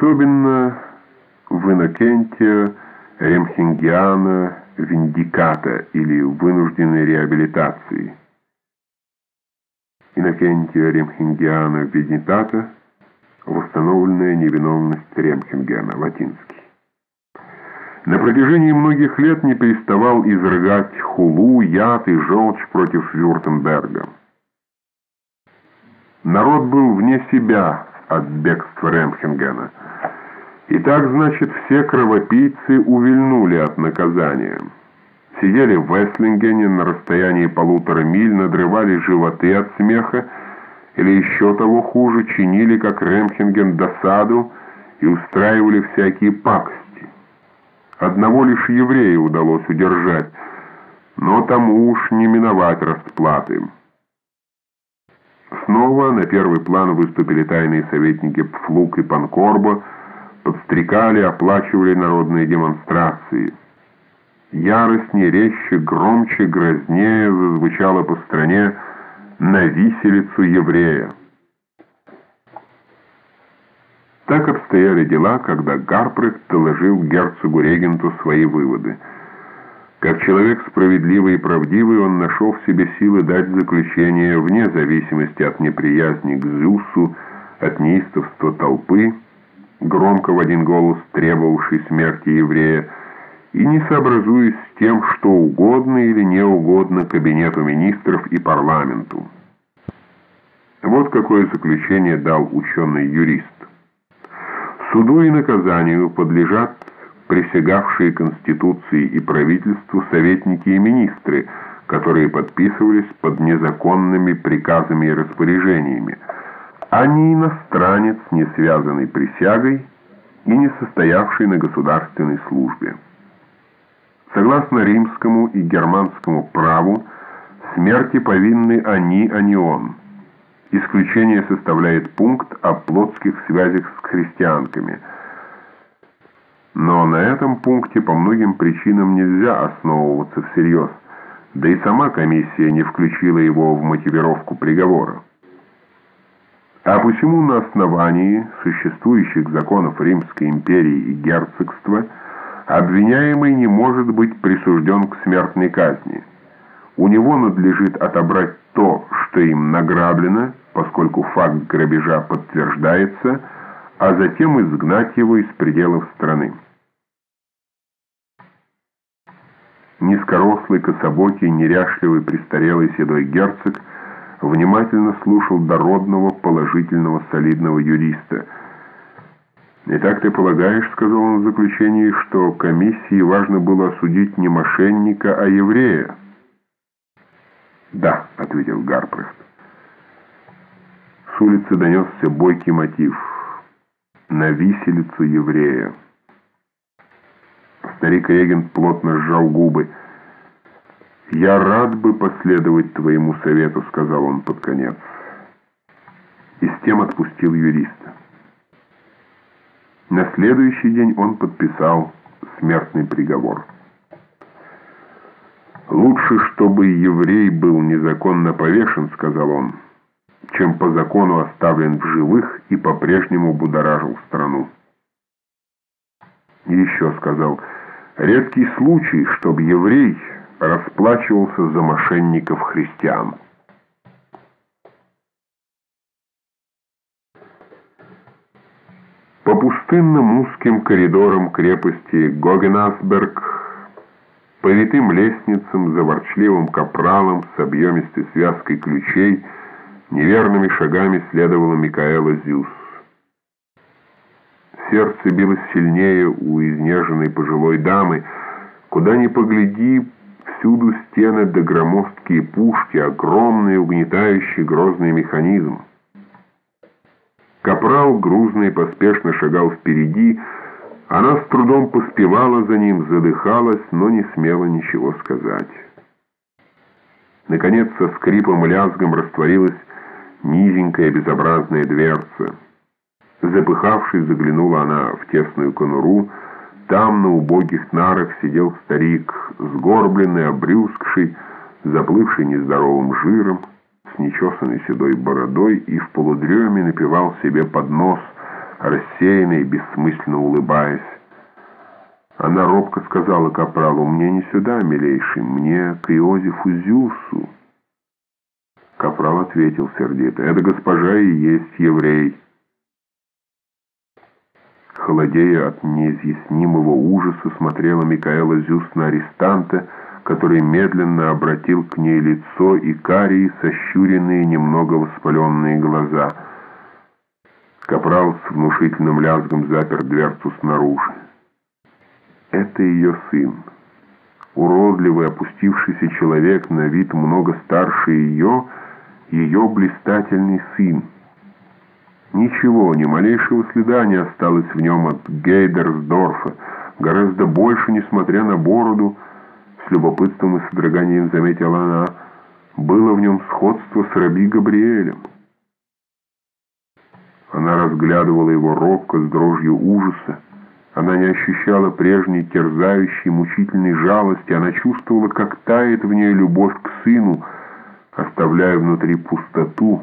особенно в Иннокентия Ремхингиана Виндиката или вынужденной реабилитации. Иннокентия Ремхингиана Виндиката восстановленная невиновность Ремхингена, латинский. На протяжении многих лет не переставал изрыгать хулу, яд и желчь против Вюртемберга. Народ был вне себя от бегства Ремхенгена. И так, значит, все кровопийцы увильнули от наказания. Сидели в Вестлингене на расстоянии полутора миль, надрывали животы от смеха, или еще того хуже, чинили, как Ремхенген, досаду и устраивали всякие пакости. Одного лишь еврея удалось удержать, но тому уж не миновать расплаты. Снова на первый план выступили тайные советники Пфлук и Панкорбо, подстрекали, оплачивали народные демонстрации. Ярость не резче, громче, грознее зазвучала по стране на виселицу еврея. Так обстояли дела, когда Гарпрехт доложил герцогу-регенту свои выводы. Как человек справедливый и правдивый, он нашел в себе силы дать заключение вне зависимости от неприязни к Зюсу, от неистовства толпы, громко в один голос требовавшей смерти еврея, и не сообразуясь с тем, что угодно или не угодно кабинету министров и парламенту. Вот какое заключение дал ученый-юрист. Суду и наказанию подлежат присягавшие Конституции и правительству советники и министры, которые подписывались под незаконными приказами и распоряжениями, а не иностранец, не связанный присягой и не состоявший на государственной службе. Согласно римскому и германскому праву, смерти повинны они, а не он – Исключение составляет пункт о плотских связях с христианками. Но на этом пункте по многим причинам нельзя основываться всерьез, да и сама комиссия не включила его в мотивировку приговора. А почему на основании существующих законов Римской империи и герцогства обвиняемый не может быть присужден к смертной казни? У него надлежит отобрать то, что им награблено, поскольку факт грабежа подтверждается, а затем изгнать его из пределов страны. Низкорослый, кособокий, неряшливый, престарелый седой герцог внимательно слушал дородного, положительного, солидного юриста. «Итак ты полагаешь, — сказал он в заключении, — что комиссии важно было осудить не мошенника, а еврея?» «Да», — ответил Гарпрехт. С улицы донесся бойкий мотив. На виселицу еврея. Старик-регент плотно сжал губы. «Я рад бы последовать твоему совету», — сказал он под конец. И с тем отпустил юриста. На следующий день он подписал смертный приговор. «Лучше, чтобы еврей был незаконно повешен», — сказал он, — чем по закону оставлен в живых и по-прежнему будоражил страну. И еще сказал, редкий случай, чтобы еврей расплачивался за мошенников христиан. По пустынным узким коридорам крепости Гогенасберг, по витым лестницам, за ворчливым капралом с объемистой связкой ключей — Неверными шагами следовала Микаэла Зюс. Сердце билось сильнее у изнеженной пожилой дамы. Куда ни погляди, всюду стены да громоздкие пушки, огромный угнетающий грозный механизм. Капрал грузный поспешно шагал впереди, она с трудом поспевала за ним, задыхалась, но не смела ничего сказать. Наконец, со скрипом лязгом растворилась низенькая безобразная дверца. Запыхавшись, заглянула она в тесную конуру. Там на убогих нарах сидел старик, сгорбленный, обрюзгший, заплывший нездоровым жиром, с нечесанной седой бородой и в полудреме напевал себе под нос, рассеянно и бессмысленно улыбаясь. Она робко сказала капралу, «Мне не сюда, милейший, мне к Иозефу Зюсу». Капрал ответил сердито, «Это госпожа и есть еврей». Холодея от неизъяснимого ужаса смотрела Микаэла Зюс на арестанта, который медленно обратил к ней лицо и карие, сощуренные, немного воспаленные глаза. Капрал с внушительным лязгом запер дверцу снаружи. Это ее сын. Уродливый, опустившийся человек, на вид много старше ее, ее блистательный сын. Ничего, ни малейшего следа не осталось в нем от Гейдерсдорфа, гораздо больше, несмотря на бороду, с любопытством и содроганием заметила она, было в нем сходство с раби Габриэлем. Она разглядывала его робко, с дрожью ужаса. Она не ощущала прежней терзающей, мучительной жалости. Она чувствовала, как тает в ней любовь к сыну, оставляя внутри пустоту,